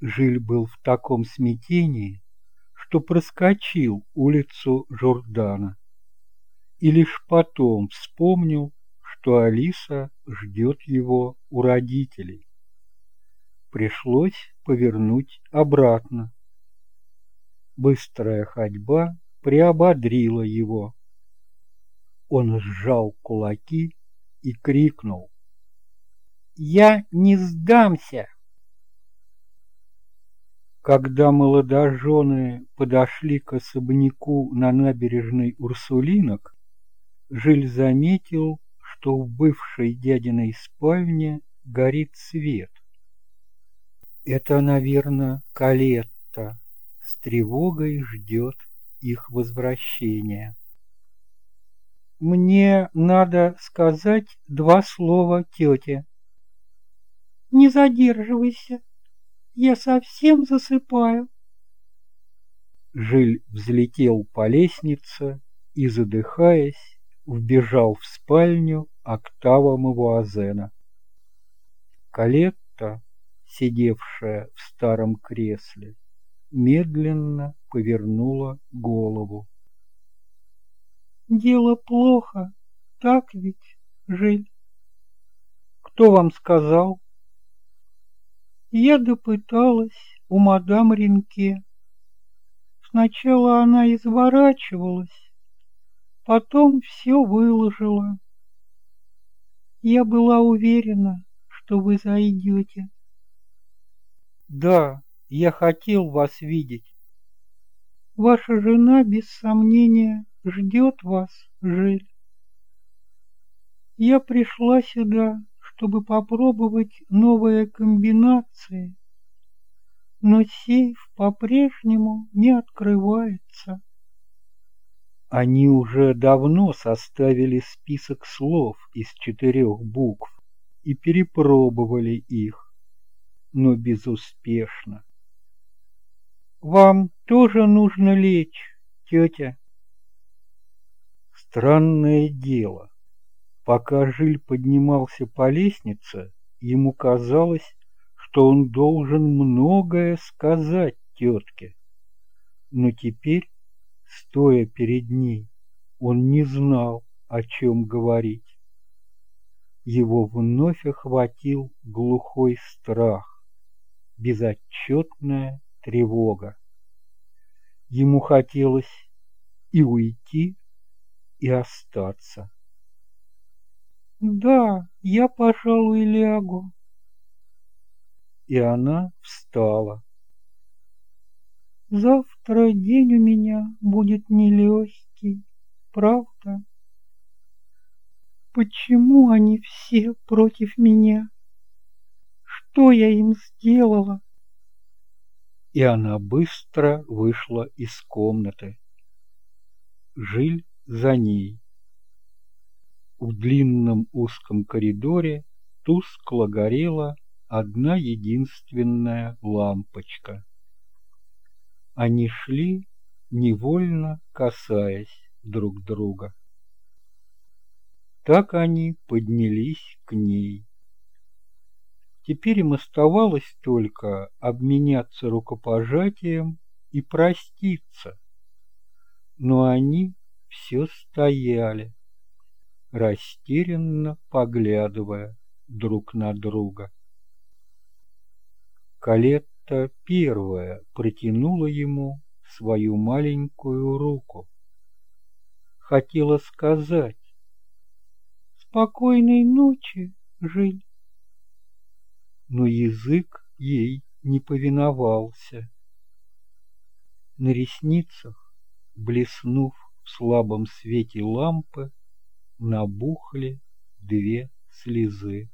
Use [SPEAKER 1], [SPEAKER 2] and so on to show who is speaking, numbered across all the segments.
[SPEAKER 1] Жиль был в таком смятении, что проскочил улицу Жордана и лишь потом вспомнил, что Алиса ждет его у родителей. Пришлось повернуть обратно. Быстрая ходьба приободрила его. Он сжал кулаки и крикнул. «Я не сдамся!» Когда молодожены подошли к особняку на набережной Урсулинок, Жиль заметил, что в бывшей дядиной спальне горит свет. Это, наверное, Калетта с тревогой ждет их возвращения. Мне надо сказать два слова тете. Не задерживайся, я совсем засыпаю. Жиль взлетел по лестнице и, задыхаясь, вбежал в спальню Октава Мавуазена. Калетта, сидевшая в старом кресле, медленно повернула голову. «Дело плохо, так ведь, Жиль?» «Кто вам сказал?» Я допыталась у мадам Ренке. Сначала она изворачивалась, потом все выложила. Я была уверена, что вы зайдете. Да, я хотел вас видеть. Ваша жена, без сомнения, ждет вас, Жиль. Я пришла сюда чтобы попробовать новые комбинации, но сейф по-прежнему не открывается. Они уже давно составили список слов из четырех букв и перепробовали их, но безуспешно. «Вам тоже нужно лечь, тетя?» Странное дело. Пока Жиль поднимался по лестнице, ему казалось, что он должен многое сказать тетке. Но теперь, стоя перед ней, он не знал, о чем говорить. Его вновь охватил глухой страх, безотчетная тревога. Ему хотелось и уйти, и остаться. Да, я, пожалуй, лягу. И она встала. Завтра день у меня будет нелегкий, правда? Почему они все против меня? Что я им сделала? И она быстро вышла из комнаты. Жиль за ней. В длинном узком коридоре тускло горела одна единственная лампочка. Они шли, невольно касаясь друг друга. Так они поднялись к ней. Теперь им оставалось только обменяться рукопожатием и проститься. Но они все стояли, растерянно поглядывая друг на друга. Калетта первая протянула ему свою маленькую руку. Хотела сказать «Спокойной ночи, Жиль!» Но язык ей не повиновался. На ресницах, блеснув в слабом свете лампы, набухли две слезы.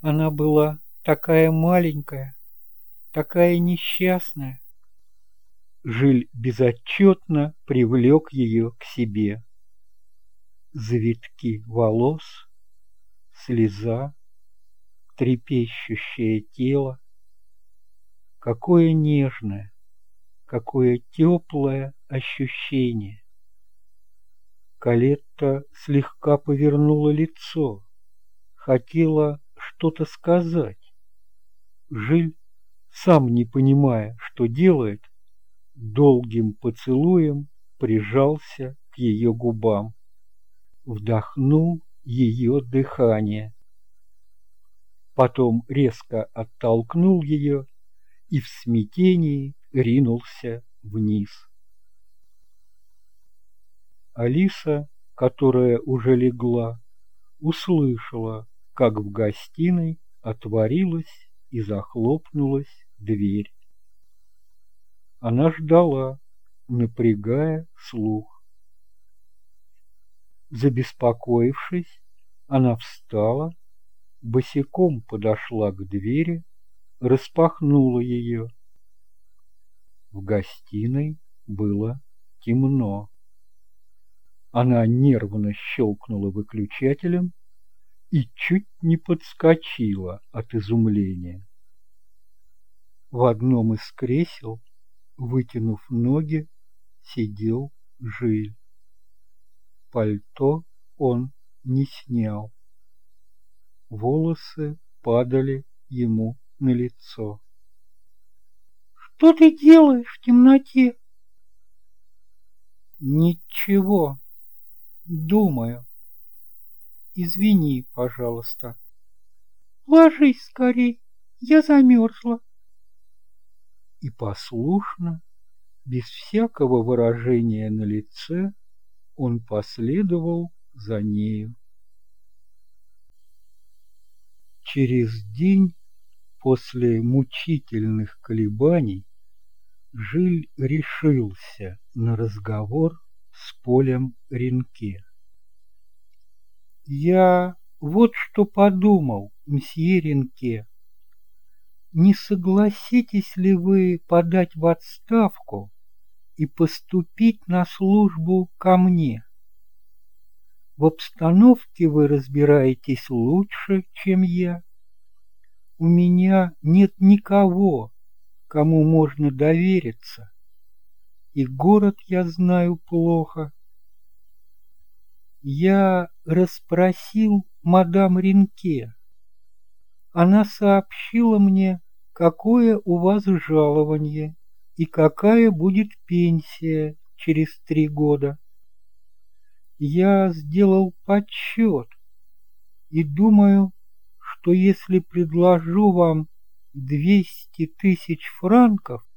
[SPEAKER 1] Она была такая маленькая, такая несчастная. Жиль безотчетно привлек ее к себе. Завитки волос, слеза, трепещущее тело. Какое нежное, какое теплое ощущение. Калетта слегка повернула лицо, хотела что-то сказать. Жиль сам не понимая, что делает, долгим поцелуем прижался к ее губам, вдохнул ее дыхание. Потом резко оттолкнул ее и в смятении ринулся вниз. Алиса, которая уже легла, услышала, как в гостиной отворилась и захлопнулась дверь. Она ждала, напрягая слух. Забеспокоившись, она встала, босиком подошла к двери, распахнула ее. В гостиной было темно. Она нервно щелкнула выключателем и чуть не подскочила от изумления. В одном из кресел, вытянув ноги, сидел Жиль. Пальто он не снял. Волосы падали ему на лицо. «Что ты делаешь в темноте?» «Ничего. Думаю. Извини, пожалуйста. Ложись скорей, я замерзла. И послушно, без всякого выражения на лице, он последовал за нею. Через день после мучительных колебаний Жиль решился на разговор с Полем Ренке. Я вот что подумал, мсье Ренке. Не согласитесь ли вы подать в отставку и поступить на службу ко мне? В обстановке вы разбираетесь лучше, чем я. У меня нет никого, кому можно довериться, и город я знаю плохо. Я расспросил мадам Ринке. Она сообщила мне, какое у вас жалование и какая будет пенсия через три года. Я сделал подсчет и думаю, что если предложу вам двести тысяч франков,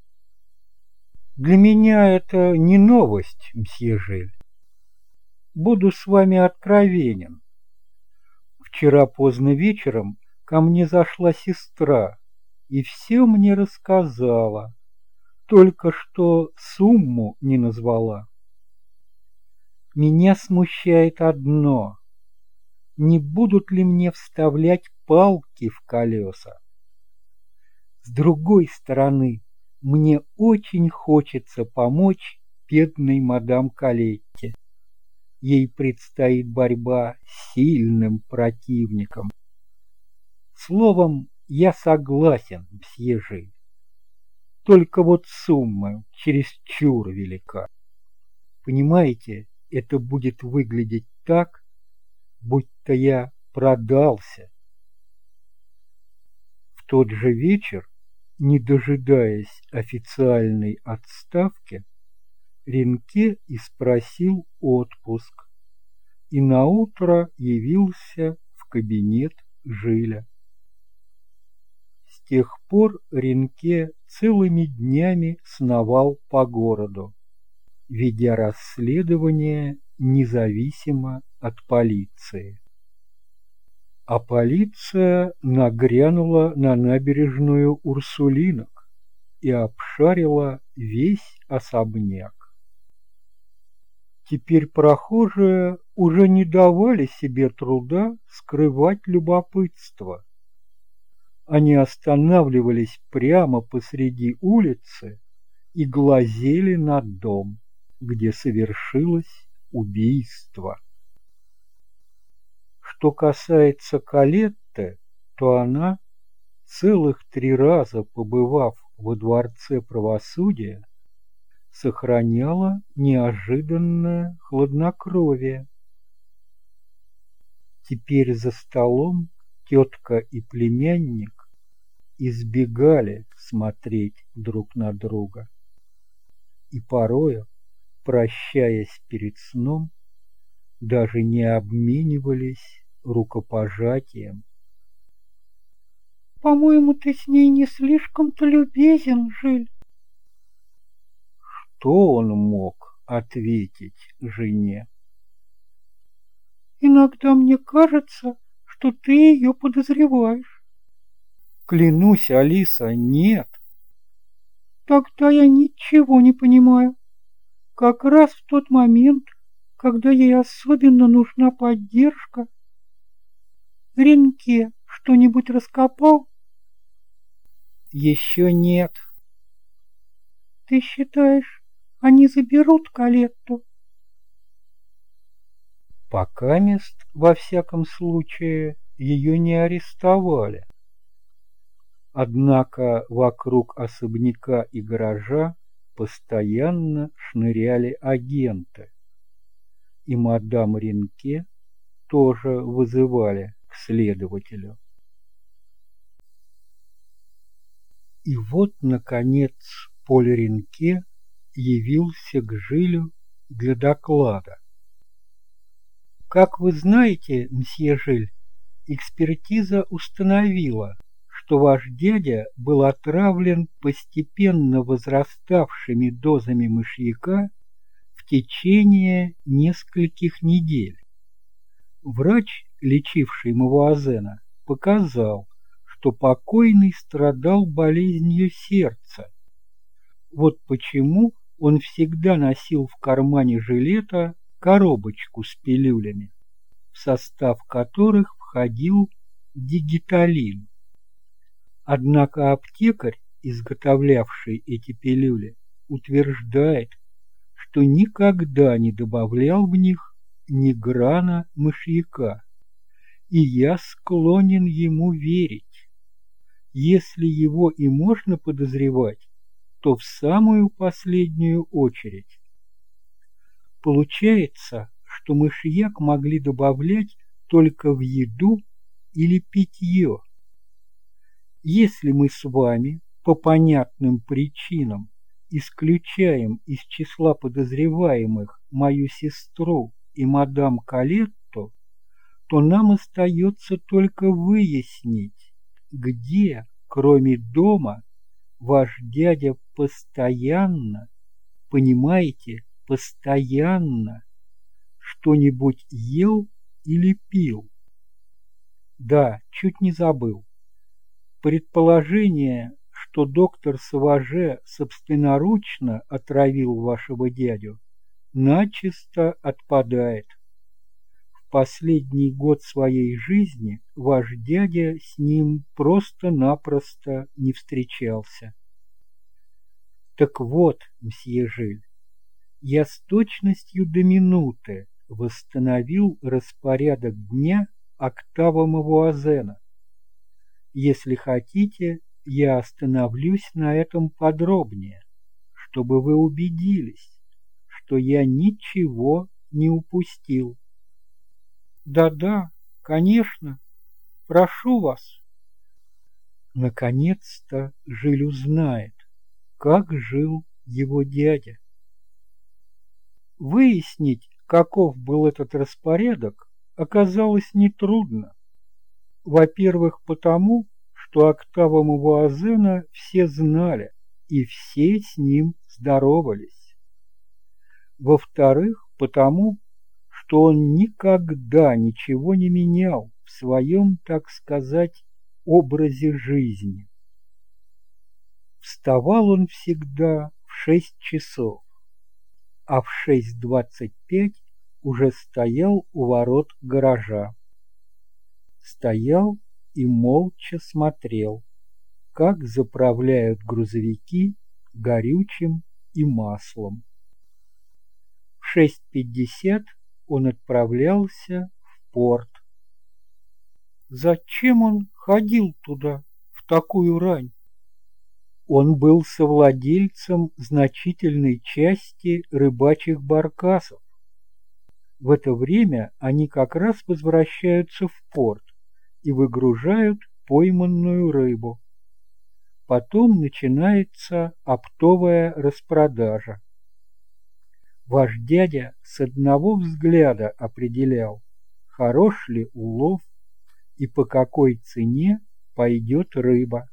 [SPEAKER 1] для меня это не новость, мсье Жиль. Буду с вами откровенен. Вчера поздно вечером ко мне зашла сестра и все мне рассказала, только что сумму не назвала. Меня смущает одно. Не будут ли мне вставлять палки в колеса? С другой стороны, мне очень хочется помочь бедной мадам Калетте ей предстоит борьба с сильным противником. Словом, я согласен, мсье Жиль. Только вот сумма чересчур велика. Понимаете, это будет выглядеть так, будто я продался. В тот же вечер, не дожидаясь официальной отставки, Ренке и спросил отпуск, и наутро явился в кабинет Жиля. С тех пор Ренке целыми днями сновал по городу, ведя расследование независимо от полиции. А полиция нагрянула на набережную Урсулинок и обшарила весь особняк. Теперь прохожие уже не давали себе труда скрывать любопытство. Они останавливались прямо посреди улицы и глазели на дом, где совершилось убийство. Что касается Калетты, то она, целых три раза побывав во Дворце правосудия, сохраняла неожиданное хладнокровие. Теперь за столом тетка и племянник избегали смотреть друг на друга. И порою, прощаясь перед сном, даже не обменивались рукопожатием.
[SPEAKER 2] «По-моему, ты с ней не слишком-то любезен, Жиль».
[SPEAKER 1] Что он мог ответить жене?
[SPEAKER 2] «Иногда мне кажется, что ты ее подозреваешь».
[SPEAKER 1] Клянусь, Алиса, нет.
[SPEAKER 2] Тогда я ничего не понимаю. Как раз в тот момент, когда ей особенно нужна поддержка. Ренке что-нибудь раскопал?
[SPEAKER 1] Еще нет.
[SPEAKER 2] Ты считаешь, они заберут Калетту?
[SPEAKER 1] Пока мест, во всяком случае, ее не арестовали. Однако вокруг особняка и гаража постоянно шныряли агенты, и мадам Ренке тоже вызывали к следователю. И вот, наконец, Поль Ренке явился к Жилю для доклада. Как вы знаете, мсье Жиль, экспертиза установила, что ваш дядя был отравлен постепенно возраставшими дозами мышьяка в течение нескольких недель. Врач, лечивший Мавуазена, показал, что покойный страдал болезнью сердца. Вот почему он всегда носил в кармане жилета коробочку с пилюлями, в состав которых входил дигиталин. Однако аптекарь, изготовлявший эти пилюли, утверждает, что никогда не добавлял в них ни грана мышьяка, и я склонен ему верить. Если его и можно подозревать, то в самую последнюю очередь. Получается, что мышьяк могли добавлять только в еду или питье. Если мы с вами по понятным причинам исключаем из числа подозреваемых мою сестру и мадам Калетто, то нам остается только выяснить, где, кроме дома, ваш дядя постоянно, понимаете, постоянно что-нибудь ел или пил. Да, чуть не забыл. Предположение, что доктор Саваже собственноручно отравил вашего дядю, начисто отпадает. Последний год своей жизни ваш дядя с ним просто-напросто не встречался. Так вот, мсье Жиль, я с точностью до минуты восстановил распорядок дня Октава Мавуазена если хотите, я остановлюсь на этом подробнее, чтобы вы убедились, что я ничего не упустил. Да-да, конечно, прошу вас. Наконец-то Жиль узнает, как жил его дядя. Выяснить, каков был этот распорядок, оказалось нетрудно. Во-первых, потому, что Октава Мавуазена все знали, и все с ним здоровались. Во-вторых, потому, что он никогда ничего не менял в своем, так сказать, образе жизни. Вставал он всегда в шесть часов, а в шесть двадцать пять уже стоял у ворот гаража стоял и молча смотрел, как заправляют грузовики горючим и маслом. В 6.50 он отправлялся в порт. Зачем он ходил туда в такую рань? Он был совладельцем значительной части рыбачьих баркасов. В это время они как раз возвращаются в порт, и выгружают пойманную рыбу. потом начинается оптовая распродажа. Ваш дядя с одного взгляда определял, хорош ли улов и по какой цене пойдет рыба.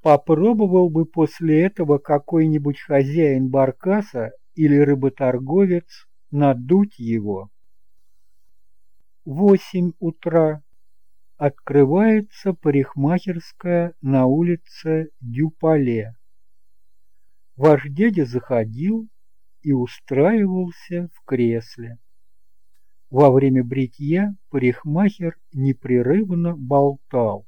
[SPEAKER 1] Попробовал бы после этого какой-нибудь хозяин баркаса или рыботорговец надуть его. Восемь утра. Открывается парикмахерская на улице Дюпале. Ваш дядя заходил и устраивался в кресле. Во время бритья парикмахер непрерывно болтал,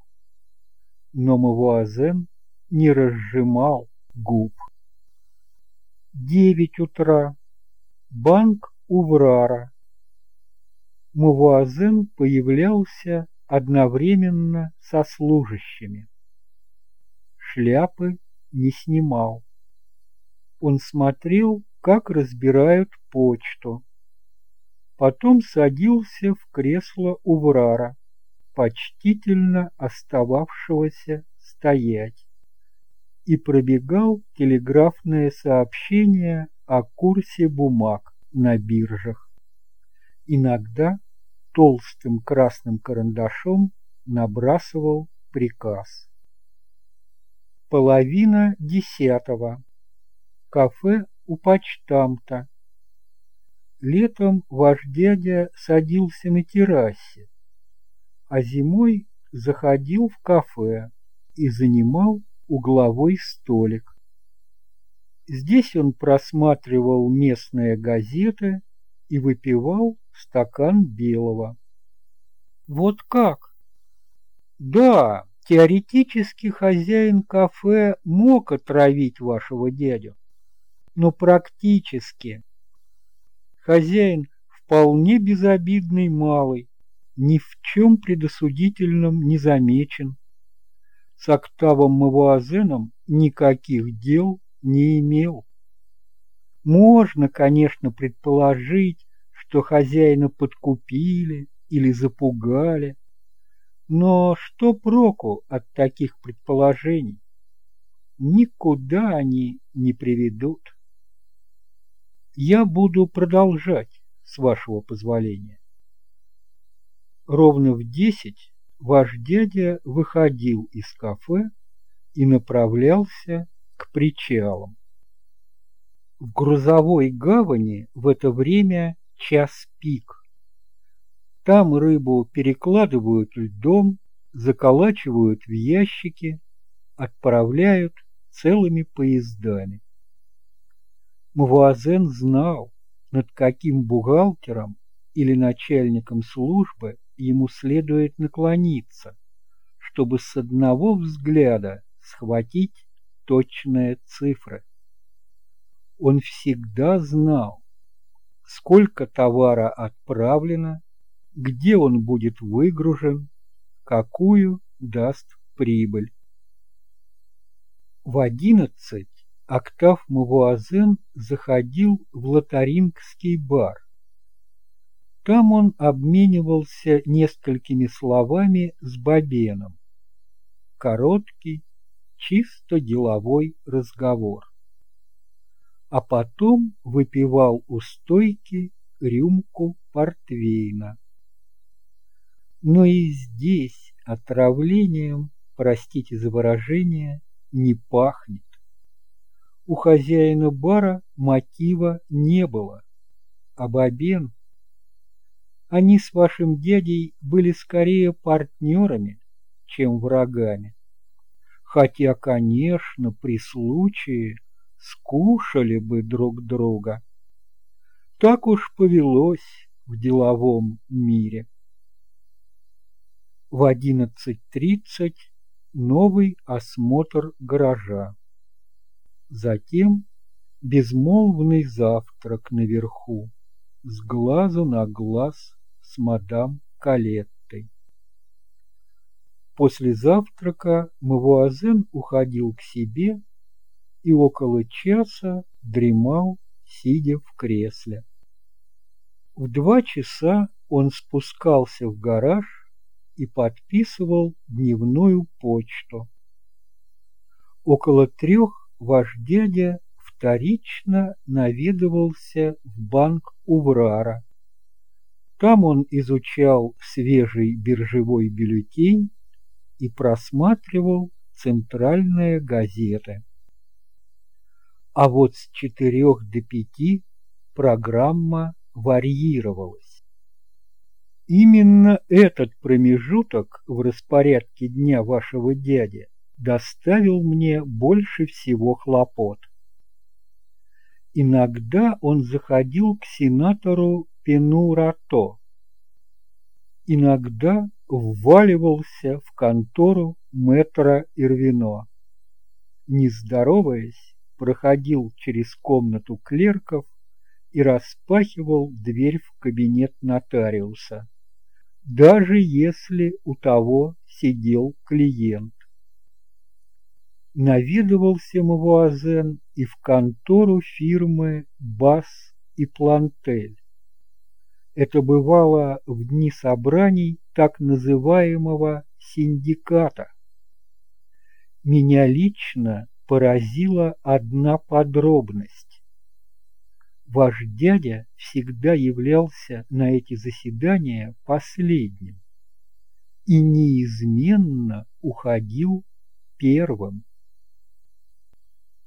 [SPEAKER 1] но Мавуазен не разжимал губ. Девять утра. Банк Уврара. Мувуазен появлялся одновременно со служащими. Шляпы не снимал. Он смотрел, как разбирают почту. Потом садился в кресло Уврара, почтительно остававшегося стоять, и пробегал телеграфное сообщение о курсе бумаг на биржах иногда толстым красным карандашом набрасывал приказ. Половина десятого. Кафе у почтамта. Летом ваш дядя садился на террасе, а зимой заходил в кафе и занимал угловой столик. Здесь он просматривал местные газеты и выпивал стакан белого. Вот как? Да, теоретически хозяин кафе мог отравить вашего дядю, но практически. Хозяин вполне безобидный малый, ни в чем предосудительном не замечен. С Октавом Мавуазеном никаких дел не имел. Можно, конечно, предположить, что хозяина подкупили или запугали. Но что проку от таких предположений? Никуда они не приведут. Я буду продолжать, с вашего позволения. Ровно в десять ваш дядя выходил из кафе и направлялся к причалам. В грузовой гавани в это время час пик. Там рыбу перекладывают льдом, заколачивают в ящики, отправляют целыми поездами. Мавуазен знал, над каким бухгалтером или начальником службы ему следует наклониться, чтобы с одного взгляда схватить точные цифры. Он всегда знал, сколько товара отправлено, где он будет выгружен, какую даст прибыль. В одиннадцать Октав Мавуазен заходил в лотарингский бар. Там он обменивался несколькими словами с Бабеном. Короткий, чисто деловой разговор а потом выпивал у стойки рюмку портвейна. Но и здесь отравлением, простите за выражение, не пахнет. У хозяина бара мотива не было, а Бабен... Они с вашим дядей были скорее партнерами, чем врагами. Хотя, конечно, при случае скушали бы друг друга. Так уж повелось в деловом мире. В одиннадцать тридцать новый осмотр гаража. Затем безмолвный завтрак наверху, с глазу на глаз с мадам Калеттой. После завтрака Мавуазен уходил к себе и около часа дремал, сидя в кресле. В два часа он спускался в гараж и подписывал дневную почту. Около трех ваш дядя вторично наведывался в банк Уврара. Там он изучал свежий биржевой бюллетень и просматривал центральные газеты. А вот с четырех до пяти программа варьировалась. Именно этот промежуток в распорядке дня вашего дяди доставил мне больше всего хлопот. Иногда он заходил к сенатору Пенурато. Иногда вваливался в контору мэтра Ирвино. Не здороваясь, проходил через комнату клерков и распахивал дверь в кабинет нотариуса, даже если у того сидел клиент. Наведывался Мавуазен и в контору фирмы «Бас» и «Плантель». Это бывало в дни собраний так называемого синдиката. Меня лично поразила одна подробность. Ваш дядя всегда являлся на эти заседания последним и неизменно уходил первым.